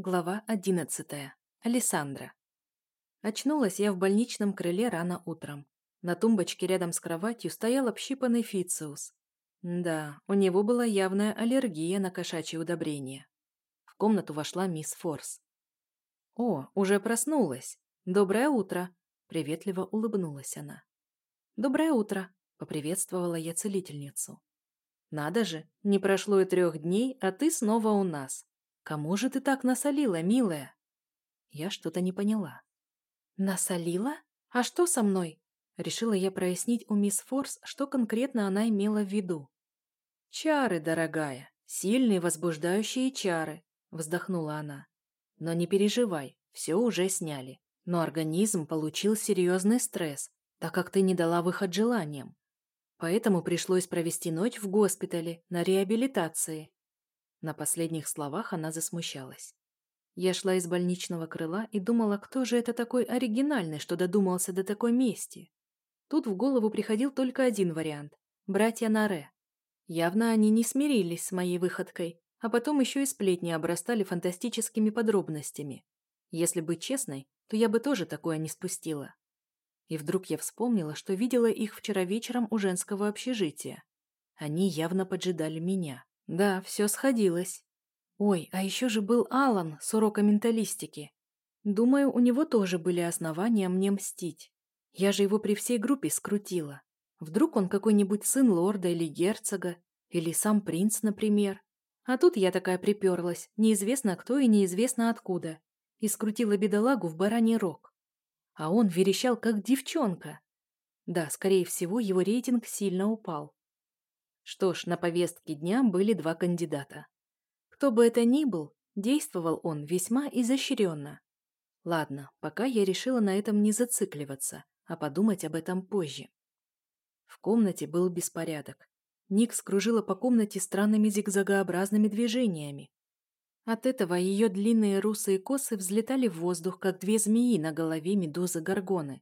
Глава одиннадцатая. Александра. Очнулась я в больничном крыле рано утром. На тумбочке рядом с кроватью стоял общипанный фициус. Да, у него была явная аллергия на кошачьи удобрения. В комнату вошла мисс Форс. «О, уже проснулась. Доброе утро!» Приветливо улыбнулась она. «Доброе утро!» — поприветствовала я целительницу. «Надо же, не прошло и трех дней, а ты снова у нас. «Кому же ты так насолила, милая?» Я что-то не поняла. «Насолила? А что со мной?» Решила я прояснить у мисс Форс, что конкретно она имела в виду. «Чары, дорогая, сильные возбуждающие чары», вздохнула она. «Но не переживай, все уже сняли. Но организм получил серьезный стресс, так как ты не дала выход желаниям. Поэтому пришлось провести ночь в госпитале на реабилитации. На последних словах она засмущалась. Я шла из больничного крыла и думала, кто же это такой оригинальный, что додумался до такой мести. Тут в голову приходил только один вариант – братья Наре. Явно они не смирились с моей выходкой, а потом еще и сплетни обрастали фантастическими подробностями. Если быть честной, то я бы тоже такое не спустила. И вдруг я вспомнила, что видела их вчера вечером у женского общежития. Они явно поджидали меня. Да, все сходилось. Ой, а еще же был Алан с урока менталистики. Думаю, у него тоже были основания мне мстить. Я же его при всей группе скрутила. Вдруг он какой-нибудь сын лорда или герцога, или сам принц, например. А тут я такая приперлась, неизвестно кто и неизвестно откуда, и скрутила бедолагу в бараний рог. А он верещал, как девчонка. Да, скорее всего, его рейтинг сильно упал. Что ж, на повестке дня были два кандидата. Кто бы это ни был, действовал он весьма изощренно. Ладно, пока я решила на этом не зацикливаться, а подумать об этом позже. В комнате был беспорядок. Ник скружила по комнате странными зигзагообразными движениями. От этого ее длинные русые косы взлетали в воздух, как две змеи на голове медузы Горгоны.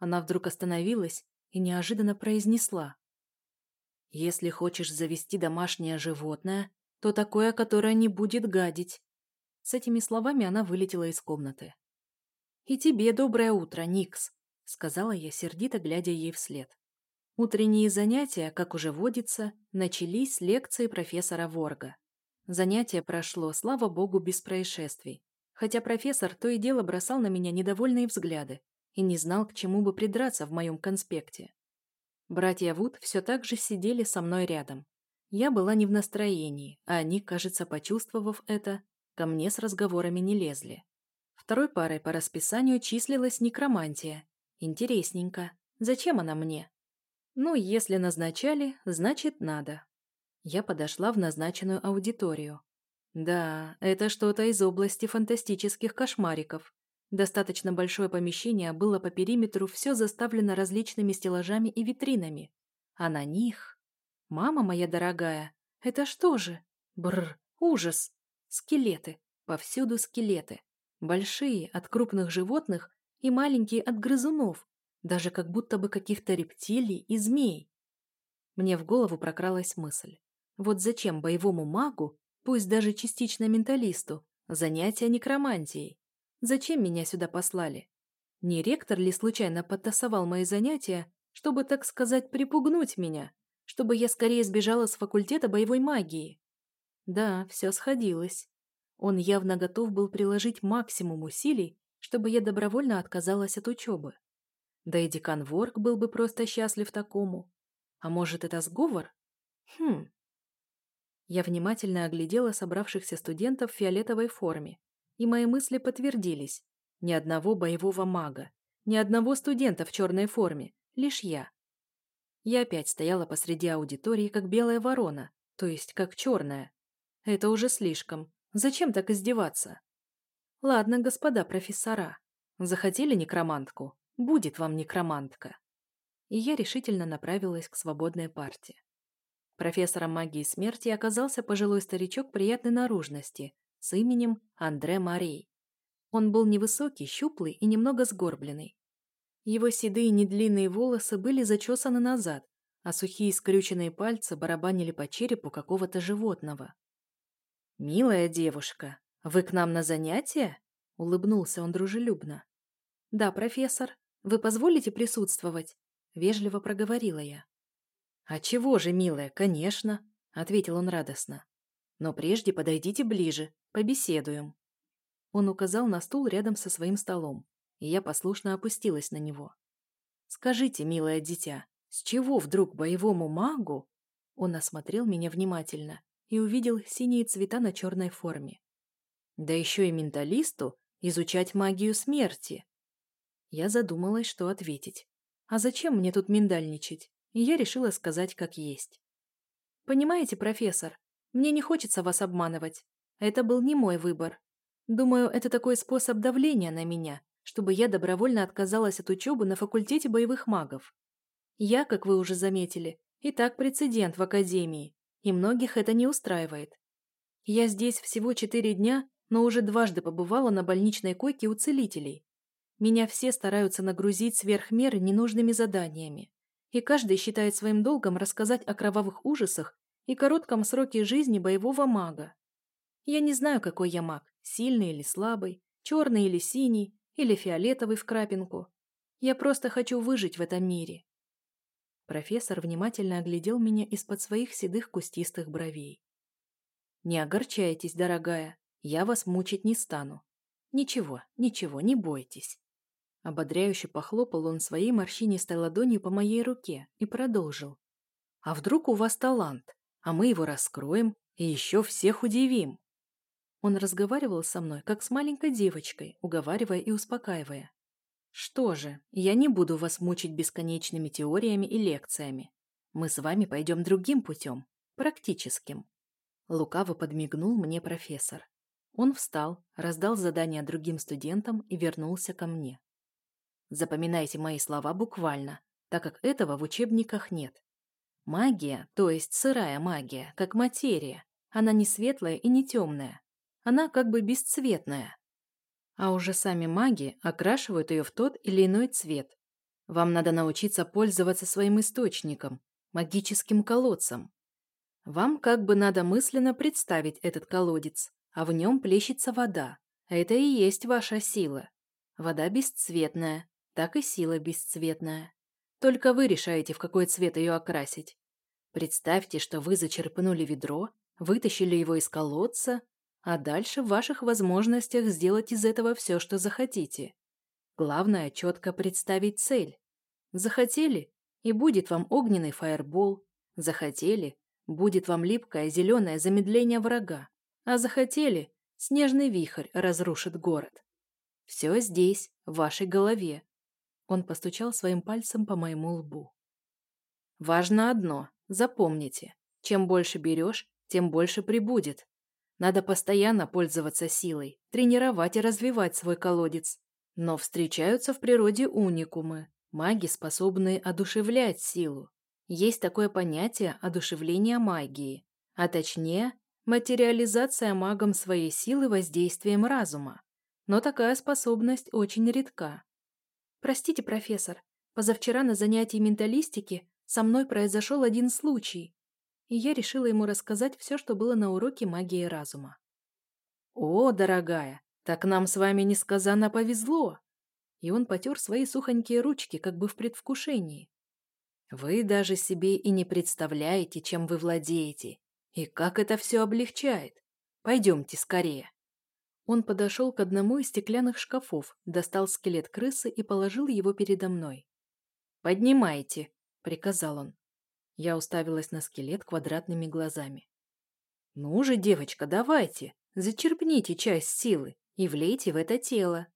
Она вдруг остановилась и неожиданно произнесла. Если хочешь завести домашнее животное, то такое, которое не будет гадить. С этими словами она вылетела из комнаты. «И тебе доброе утро, Никс», — сказала я, сердито глядя ей вслед. Утренние занятия, как уже водится, начались с лекции профессора Ворга. Занятие прошло, слава богу, без происшествий. Хотя профессор то и дело бросал на меня недовольные взгляды и не знал, к чему бы придраться в моем конспекте. Братья Вуд все так же сидели со мной рядом. Я была не в настроении, а они, кажется, почувствовав это, ко мне с разговорами не лезли. Второй парой по расписанию числилась некромантия. Интересненько. Зачем она мне? Ну, если назначали, значит надо. Я подошла в назначенную аудиторию. Да, это что-то из области фантастических кошмариков. Достаточно большое помещение было по периметру, все заставлено различными стеллажами и витринами. А на них... Мама моя дорогая, это что же? Бррр, ужас! Скелеты, повсюду скелеты. Большие от крупных животных и маленькие от грызунов, даже как будто бы каких-то рептилий и змей. Мне в голову прокралась мысль. Вот зачем боевому магу, пусть даже частично менталисту, занятия некромантией? Зачем меня сюда послали? Не ректор ли случайно подтасовал мои занятия, чтобы, так сказать, припугнуть меня, чтобы я скорее сбежала с факультета боевой магии? Да, все сходилось. Он явно готов был приложить максимум усилий, чтобы я добровольно отказалась от учебы. Да и декан Ворк был бы просто счастлив такому. А может, это сговор? Хм. Я внимательно оглядела собравшихся студентов в фиолетовой форме и мои мысли подтвердились. Ни одного боевого мага, ни одного студента в черной форме, лишь я. Я опять стояла посреди аудитории, как белая ворона, то есть как черная. Это уже слишком. Зачем так издеваться? Ладно, господа профессора. Захотели некромантку? Будет вам некромантка. И я решительно направилась к свободной парте. Профессором магии смерти оказался пожилой старичок приятной наружности, с именем Андре Марей. Он был невысокий, щуплый и немного сгорбленный. Его седые недлинные волосы были зачесаны назад, а сухие скрюченные пальцы барабанили по черепу какого-то животного. «Милая девушка, «Вы к нам на занятия?» — улыбнулся он дружелюбно. «Да, профессор. Вы позволите присутствовать?» — вежливо проговорила я. «А чего же, милая, конечно», — ответил он радостно. «Но прежде подойдите ближе, побеседуем». Он указал на стул рядом со своим столом, и я послушно опустилась на него. «Скажите, милое дитя, с чего вдруг боевому магу?» Он осмотрел меня внимательно и увидел синие цвета на черной форме. «Да еще и менталисту изучать магию смерти». Я задумалась, что ответить. А зачем мне тут миндальничать? И я решила сказать как есть. Понимаете, профессор, мне не хочется вас обманывать. Это был не мой выбор. Думаю, это такой способ давления на меня, чтобы я добровольно отказалась от учебы на факультете боевых магов. Я, как вы уже заметили, и так прецедент в академии, и многих это не устраивает. Я здесь всего четыре дня, но уже дважды побывала на больничной койке у целителей. Меня все стараются нагрузить сверх меры ненужными заданиями, и каждый считает своим долгом рассказать о кровавых ужасах и коротком сроке жизни боевого мага. Я не знаю, какой я маг, сильный или слабый, черный или синий, или фиолетовый в крапинку. Я просто хочу выжить в этом мире. Профессор внимательно оглядел меня из-под своих седых кустистых бровей. «Не огорчайтесь, дорогая, я вас мучить не стану. Ничего, ничего, не бойтесь». Ободряюще похлопал он своей морщинистой ладонью по моей руке и продолжил. «А вдруг у вас талант, а мы его раскроем и еще всех удивим?» Он разговаривал со мной, как с маленькой девочкой, уговаривая и успокаивая. Что же, я не буду вас мучить бесконечными теориями и лекциями. Мы с вами пойдем другим путем, практическим. Лукаво подмигнул мне профессор. Он встал, раздал задание другим студентам и вернулся ко мне. Запоминайте мои слова буквально, так как этого в учебниках нет. Магия, то есть сырая магия, как материя, она не светлая и не темная. Она как бы бесцветная а уже сами маги окрашивают ее в тот или иной цвет. Вам надо научиться пользоваться своим источником, магическим колодцем. Вам как бы надо мысленно представить этот колодец, а в нем плещется вода. Это и есть ваша сила. Вода бесцветная, так и сила бесцветная. Только вы решаете, в какой цвет ее окрасить. Представьте, что вы зачерпнули ведро, вытащили его из колодца, а дальше в ваших возможностях сделать из этого все, что захотите. Главное – четко представить цель. Захотели – и будет вам огненный фаербол. Захотели – будет вам липкое зеленое замедление врага. А захотели – снежный вихрь разрушит город. Все здесь, в вашей голове. Он постучал своим пальцем по моему лбу. Важно одно – запомните. Чем больше берешь, тем больше прибудет. Надо постоянно пользоваться силой, тренировать и развивать свой колодец. Но встречаются в природе уникумы, маги, способные одушевлять силу. Есть такое понятие одушевления магии, а точнее, материализация магом своей силы воздействием разума. Но такая способность очень редка. Простите, профессор, позавчера на занятии менталистики со мной произошел один случай и я решила ему рассказать все, что было на уроке магии разума. «О, дорогая, так нам с вами несказанно повезло!» И он потер свои сухонькие ручки, как бы в предвкушении. «Вы даже себе и не представляете, чем вы владеете, и как это все облегчает. Пойдемте скорее». Он подошел к одному из стеклянных шкафов, достал скелет крысы и положил его передо мной. «Поднимайте», — приказал он. Я уставилась на скелет квадратными глазами. «Ну же, девочка, давайте, зачерпните часть силы и влейте в это тело».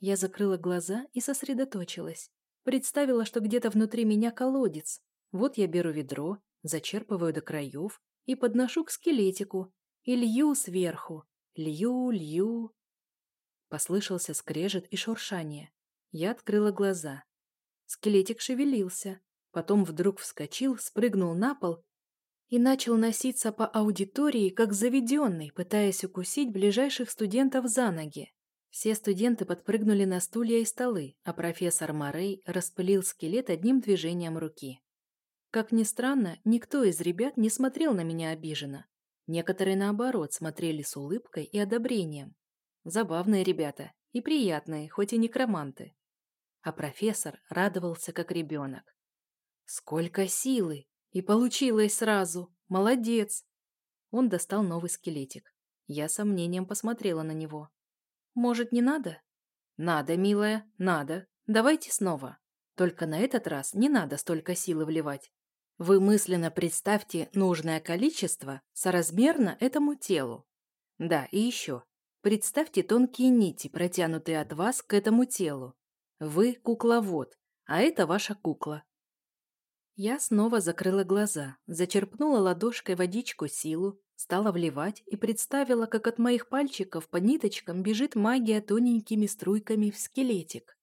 Я закрыла глаза и сосредоточилась. Представила, что где-то внутри меня колодец. Вот я беру ведро, зачерпываю до краев и подношу к скелетику. И лью сверху. Лью, лью. Послышался скрежет и шуршание. Я открыла глаза. Скелетик шевелился. Потом вдруг вскочил, спрыгнул на пол и начал носиться по аудитории, как заведенный, пытаясь укусить ближайших студентов за ноги. Все студенты подпрыгнули на стулья и столы, а профессор Морей распылил скелет одним движением руки. Как ни странно, никто из ребят не смотрел на меня обиженно. Некоторые, наоборот, смотрели с улыбкой и одобрением. Забавные ребята и приятные, хоть и некроманты. А профессор радовался, как ребенок. «Сколько силы! И получилось сразу! Молодец!» Он достал новый скелетик. Я сомнением посмотрела на него. «Может, не надо?» «Надо, милая, надо. Давайте снова. Только на этот раз не надо столько силы вливать. Вы мысленно представьте нужное количество соразмерно этому телу. Да, и еще. Представьте тонкие нити, протянутые от вас к этому телу. Вы кукловод, а это ваша кукла. Я снова закрыла глаза, зачерпнула ладошкой водичку силу, стала вливать и представила, как от моих пальчиков по ниточкам бежит магия тоненькими струйками в скелетик.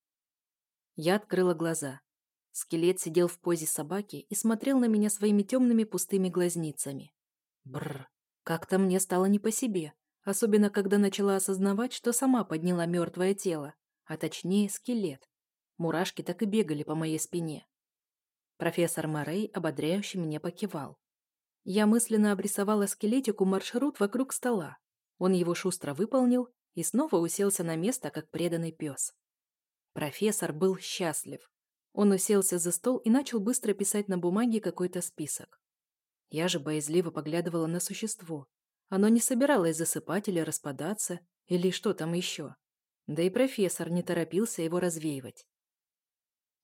Я открыла глаза. Скелет сидел в позе собаки и смотрел на меня своими темными пустыми глазницами. Бррр, как-то мне стало не по себе, особенно когда начала осознавать, что сама подняла мертвое тело, а точнее скелет. Мурашки так и бегали по моей спине. Профессор Морей ободряюще мне покивал. Я мысленно обрисовала скелетику маршрут вокруг стола. Он его шустро выполнил и снова уселся на место, как преданный пес. Профессор был счастлив. Он уселся за стол и начал быстро писать на бумаге какой-то список. Я же боязливо поглядывала на существо. Оно не собиралось засыпать или распадаться, или что там еще. Да и профессор не торопился его развеивать.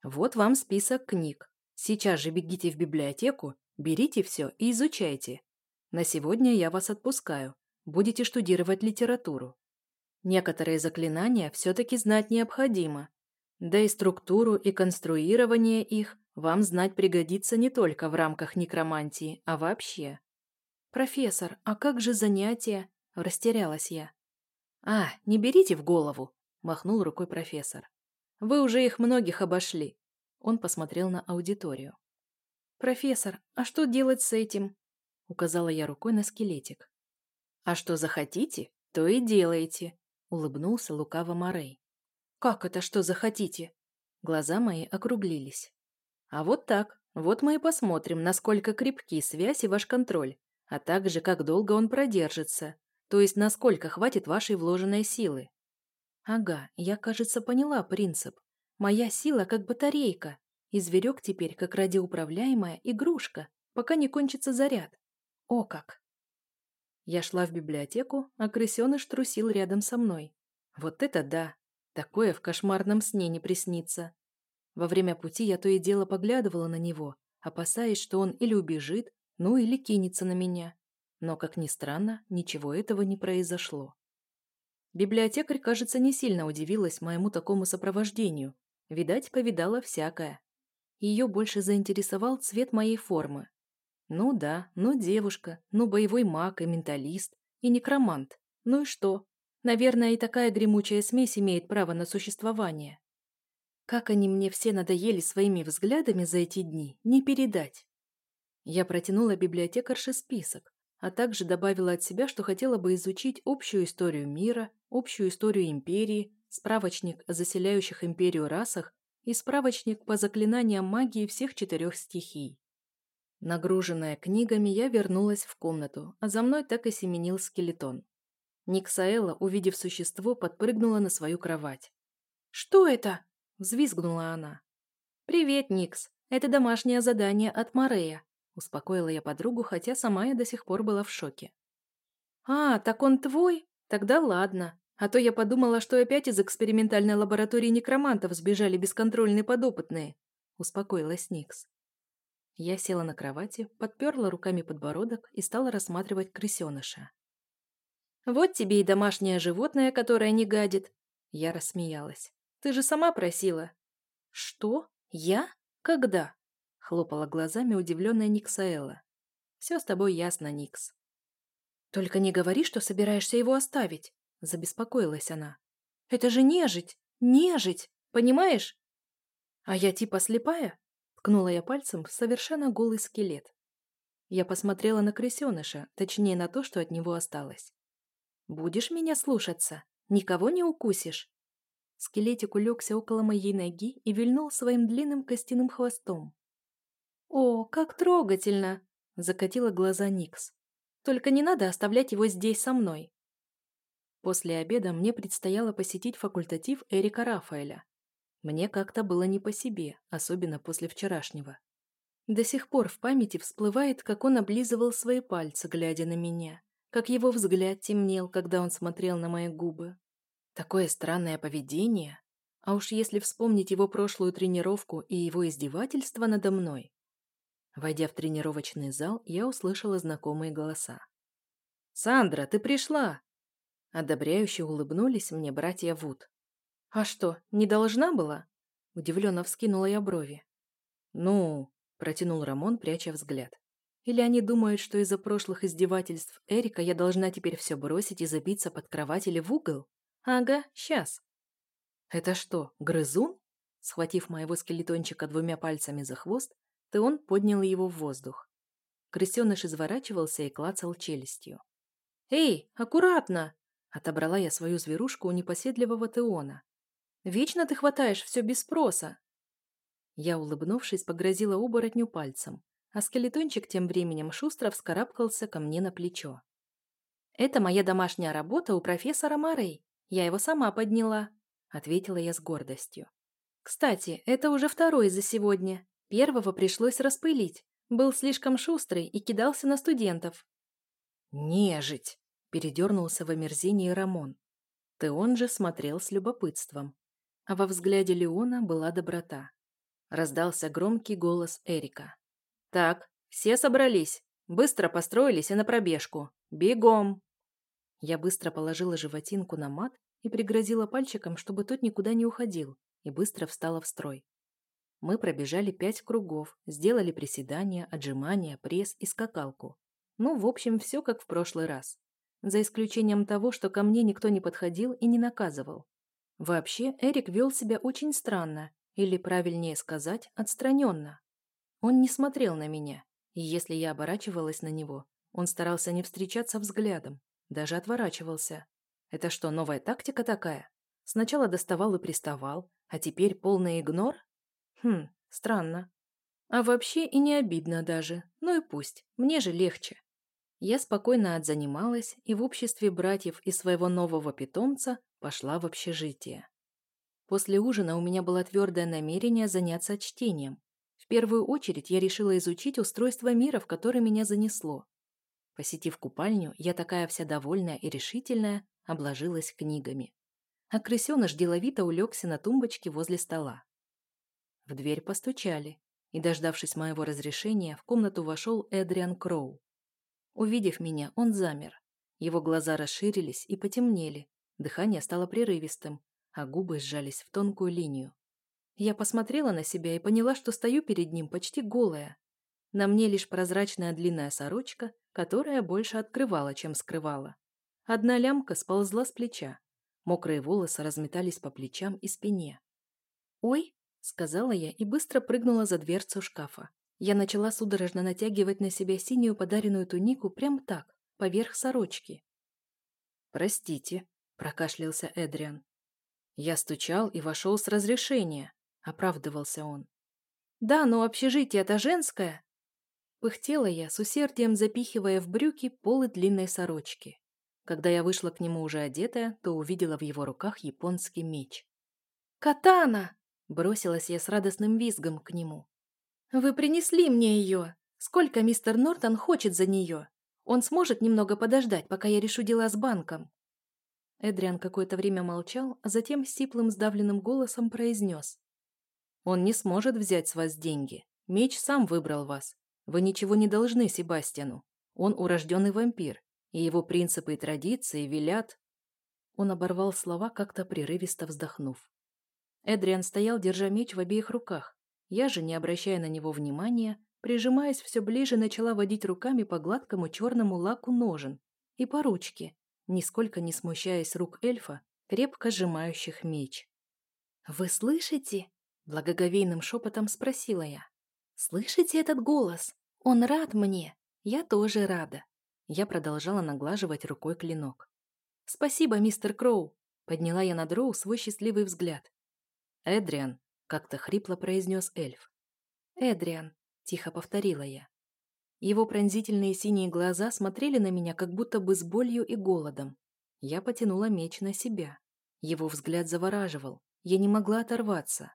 Вот вам список книг. Сейчас же бегите в библиотеку, берите все и изучайте. На сегодня я вас отпускаю. Будете штудировать литературу. Некоторые заклинания все-таки знать необходимо, да и структуру и конструирование их вам знать пригодится не только в рамках некромантии, а вообще. «Профессор, а как же занятия?» – растерялась я. «А, не берите в голову!» – махнул рукой профессор. «Вы уже их многих обошли!» Он посмотрел на аудиторию. «Профессор, а что делать с этим?» – указала я рукой на скелетик. «А что захотите, то и делаете», – улыбнулся лукаво Морей. «Как это что захотите?» Глаза мои округлились. «А вот так. Вот мы и посмотрим, насколько крепки связь и ваш контроль, а также как долго он продержится, то есть насколько хватит вашей вложенной силы». «Ага, я, кажется, поняла принцип. Моя сила как батарейка, и зверек теперь как радиоуправляемая игрушка, пока не кончится заряд. О как!» Я шла в библиотеку, а крысеныш трусил рядом со мной. Вот это да! Такое в кошмарном сне не приснится. Во время пути я то и дело поглядывала на него, опасаясь, что он или убежит, ну или кинется на меня. Но, как ни странно, ничего этого не произошло. Библиотекарь, кажется, не сильно удивилась моему такому сопровождению. Видать, повидала всякое. Ее больше заинтересовал цвет моей формы. Ну да, ну девушка, ну боевой маг и менталист, и некромант. Ну и что? Наверное, и такая гремучая смесь имеет право на существование. Как они мне все надоели своими взглядами за эти дни, не передать. Я протянула библиотекарше список, а также добавила от себя, что хотела бы изучить общую историю мира, общую историю империи, справочник о заселяющих империю расах и справочник по заклинаниям магии всех четырех стихий. Нагруженная книгами, я вернулась в комнату, а за мной так и семенил скелетон. Никсаэла, увидев существо, подпрыгнула на свою кровать. «Что это?» – взвизгнула она. «Привет, Никс. Это домашнее задание от Морея», – успокоила я подругу, хотя сама я до сих пор была в шоке. «А, так он твой? Тогда ладно. А то я подумала, что опять из экспериментальной лаборатории некромантов сбежали бесконтрольные подопытные», – успокоилась Никс. Я села на кровати, подперла руками подбородок и стала рассматривать крысеныша. Вот тебе и домашнее животное, которое не гадит. Я рассмеялась. Ты же сама просила. Что? Я? Когда? Хлопала глазами удивленная Никсаэла. Все с тобой ясно, Никс. Только не говори, что собираешься его оставить. Забеспокоилась она. Это же нежить! Нежить! Понимаешь? А я типа слепая? Ткнула я пальцем в совершенно голый скелет. Я посмотрела на крысеныша, точнее на то, что от него осталось. «Будешь меня слушаться? Никого не укусишь?» Скелетик улегся около моей ноги и вильнул своим длинным костяным хвостом. «О, как трогательно!» – закатила глаза Никс. Только не надо оставлять его здесь со мной. После обеда мне предстояло посетить факультатив Эрика Рафаэля. Мне как-то было не по себе, особенно после вчерашнего. До сих пор в памяти всплывает, как он облизывал свои пальцы, глядя на меня, как его взгляд темнел, когда он смотрел на мои губы. Такое странное поведение. А уж если вспомнить его прошлую тренировку и его издевательство надо мной. Войдя в тренировочный зал, я услышала знакомые голоса. «Сандра, ты пришла!» Одобряюще улыбнулись мне братья Вуд. «А что, не должна была?» Удивленно вскинула я брови. «Ну...» – протянул Рамон, пряча взгляд. «Или они думают, что из-за прошлых издевательств Эрика я должна теперь все бросить и забиться под кровать или в угол? Ага, сейчас». «Это что, грызун?» Схватив моего скелетончика двумя пальцами за хвост, Теон поднял его в воздух. Крысеныш изворачивался и клацал челюстью. «Эй, аккуратно!» Отобрала я свою зверушку у непоседливого Теона. «Вечно ты хватаешь все без спроса!» Я, улыбнувшись, погрозила оборотню пальцем, а скелетончик тем временем шустро вскарабкался ко мне на плечо. «Это моя домашняя работа у профессора Морей. Я его сама подняла», — ответила я с гордостью. «Кстати, это уже второй за сегодня. Первого пришлось распылить. Был слишком шустрый и кидался на студентов». «Нежить!» Передернулся в омерзении Рамон. Теон же смотрел с любопытством. А во взгляде Леона была доброта. Раздался громкий голос Эрика. «Так, все собрались. Быстро построились и на пробежку. Бегом!» Я быстро положила животинку на мат и пригрозила пальчиком, чтобы тот никуда не уходил, и быстро встала в строй. Мы пробежали пять кругов, сделали приседания, отжимания, пресс и скакалку. Ну, в общем, все как в прошлый раз за исключением того, что ко мне никто не подходил и не наказывал. Вообще, Эрик вел себя очень странно, или, правильнее сказать, отстраненно. Он не смотрел на меня, и если я оборачивалась на него, он старался не встречаться взглядом, даже отворачивался. Это что, новая тактика такая? Сначала доставал и приставал, а теперь полный игнор? Хм, странно. А вообще и не обидно даже. Ну и пусть, мне же легче. Я спокойно отзанималась и в обществе братьев и своего нового питомца пошла в общежитие. После ужина у меня было твердое намерение заняться чтением. В первую очередь я решила изучить устройство мира, в который меня занесло. Посетив купальню, я такая вся довольная и решительная, обложилась книгами. А крысеныш деловито улегся на тумбочке возле стола. В дверь постучали, и, дождавшись моего разрешения, в комнату вошел Эдриан Кроу. Увидев меня, он замер. Его глаза расширились и потемнели, дыхание стало прерывистым, а губы сжались в тонкую линию. Я посмотрела на себя и поняла, что стою перед ним почти голая. На мне лишь прозрачная длинная сорочка, которая больше открывала, чем скрывала. Одна лямка сползла с плеча. Мокрые волосы разметались по плечам и спине. «Ой!» — сказала я и быстро прыгнула за дверцу шкафа. Я начала судорожно натягивать на себя синюю подаренную тунику прямо так, поверх сорочки. «Простите», — прокашлялся Эдриан. «Я стучал и вошел с разрешения», — оправдывался он. «Да, но общежитие это женское!» Пыхтела я, с усердием запихивая в брюки полы длинной сорочки. Когда я вышла к нему уже одетая, то увидела в его руках японский меч. «Катана!» — бросилась я с радостным визгом к нему. «Вы принесли мне ее! Сколько мистер Нортон хочет за нее? Он сможет немного подождать, пока я решу дела с банком?» Эдриан какое-то время молчал, а затем сиплым сдавленным голосом произнес. «Он не сможет взять с вас деньги. Меч сам выбрал вас. Вы ничего не должны Себастьяну. Он урожденный вампир, и его принципы и традиции велят...» Он оборвал слова, как-то прерывисто вздохнув. Эдриан стоял, держа меч в обеих руках, я же, не обращая на него внимания, прижимаясь все ближе, начала водить руками по гладкому черному лаку ножен и по ручке, нисколько не смущаясь рук эльфа, крепко сжимающих меч. «Вы слышите?» – благоговейным шепотом спросила я. «Слышите этот голос? Он рад мне. Я тоже рада». Я продолжала наглаживать рукой клинок. «Спасибо, мистер Кроу», – подняла я на дроу свой счастливый взгляд. «Эдриан, как-то хрипло произнес эльф. «Эдриан», — тихо повторила я. Его пронзительные синие глаза смотрели на меня как будто бы с болью и голодом. Я потянула меч на себя. Его взгляд завораживал. Я не могла оторваться.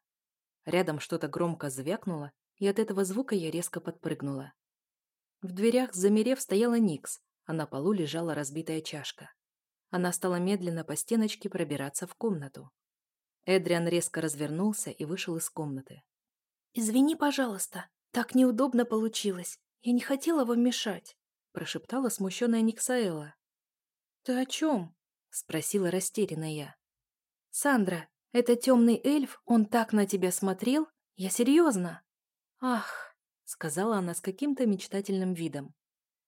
Рядом что-то громко звякнуло, и от этого звука я резко подпрыгнула. В дверях, замерев, стояла Никс, а на полу лежала разбитая чашка. Она стала медленно по стеночке пробираться в комнату. Эдриан резко развернулся и вышел из комнаты. «Извини, пожалуйста, так неудобно получилось. Я не хотела вам мешать», прошептала смущенная Никсаэла. «Ты о чем?» спросила растерянная я. «Сандра, это темный эльф, он так на тебя смотрел? Я серьезно?» «Ах», — сказала она с каким-то мечтательным видом.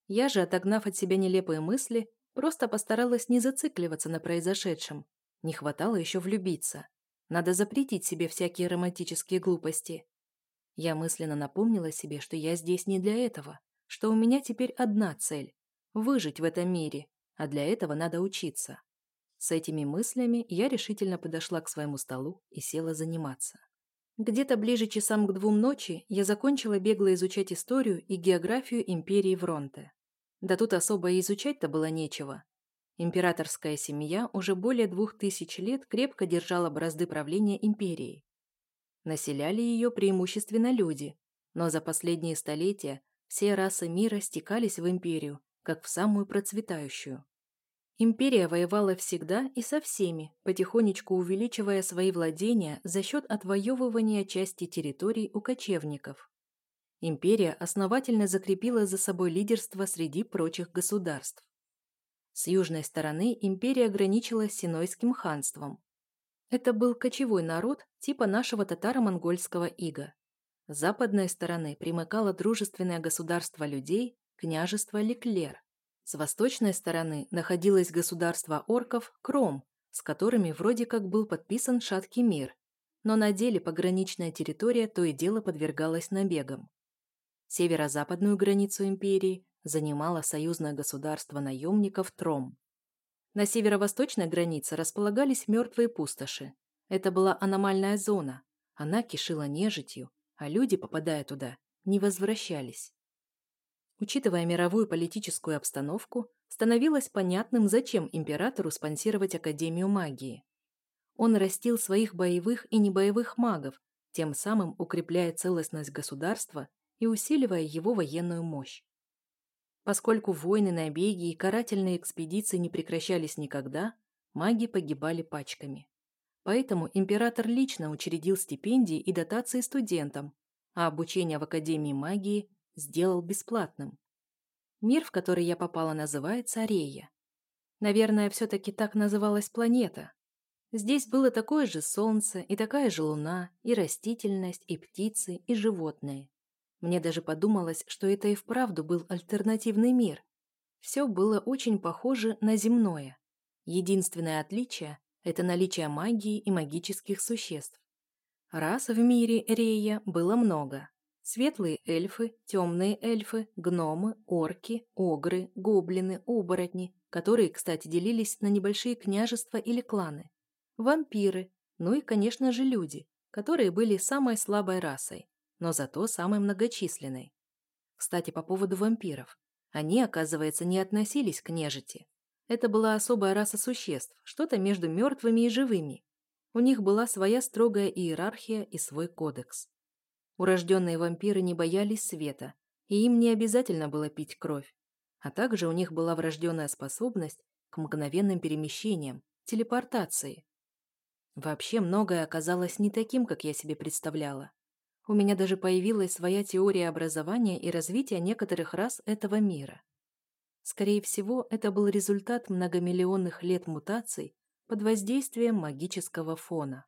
Я же, отогнав от себя нелепые мысли, просто постаралась не зацикливаться на произошедшем. Не хватало еще влюбиться. Надо запретить себе всякие романтические глупости. Я мысленно напомнила себе, что я здесь не для этого, что у меня теперь одна цель – выжить в этом мире, а для этого надо учиться. С этими мыслями я решительно подошла к своему столу и села заниматься. Где-то ближе часам к двум ночи я закончила бегло изучать историю и географию империи Вронте. Да тут особо и изучать-то было нечего. Императорская семья уже более двух тысяч лет крепко держала бразды правления империей. Населяли ее преимущественно люди, но за последние столетия все расы мира стекались в империю, как в самую процветающую. Империя воевала всегда и со всеми, потихонечку увеличивая свои владения за счет отвоевывания части территорий у кочевников. Империя основательно закрепила за собой лидерство среди прочих государств. С южной стороны империя ограничилась Синойским ханством. Это был кочевой народ типа нашего татаро-монгольского ига. С западной стороны примыкало дружественное государство людей, княжество Леклер. С восточной стороны находилось государство орков Кром, с которыми вроде как был подписан шаткий мир, но на деле пограничная территория то и дело подвергалась набегам. Северо-западную границу империи занимало союзное государство наемников Тром. На северо-восточной границе располагались мертвые пустоши. Это была аномальная зона. Она кишила нежитью, а люди, попадая туда, не возвращались. Учитывая мировую политическую обстановку, становилось понятным, зачем императору спонсировать Академию магии. Он растил своих боевых и небоевых магов, тем самым укрепляя целостность государства и усиливая его военную мощь. Поскольку войны, набеги и карательные экспедиции не прекращались никогда, маги погибали пачками. Поэтому император лично учредил стипендии и дотации студентам, а обучение в Академии магии сделал бесплатным. Мир, в который я попала, называется Арея. Наверное, все-таки так называлась планета. Здесь было такое же солнце, и такая же луна, и растительность, и птицы, и животные. Мне даже подумалось, что это и вправду был альтернативный мир. Все было очень похоже на земное. Единственное отличие – это наличие магии и магических существ. Раз в мире Рея было много. Светлые эльфы, темные эльфы, гномы, орки, огры, гоблины, оборотни, которые, кстати, делились на небольшие княжества или кланы. Вампиры, ну и, конечно же, люди, которые были самой слабой расой, но зато самой многочисленной. Кстати, по поводу вампиров. Они, оказывается, не относились к нежити. Это была особая раса существ, что-то между мертвыми и живыми. У них была своя строгая иерархия и свой кодекс. Урожденные вампиры не боялись света, и им не обязательно было пить кровь. А также у них была врожденная способность к мгновенным перемещениям, телепортации. Вообще многое оказалось не таким, как я себе представляла. У меня даже появилась своя теория образования и развития некоторых рас этого мира. Скорее всего, это был результат многомиллионных лет мутаций под воздействием магического фона.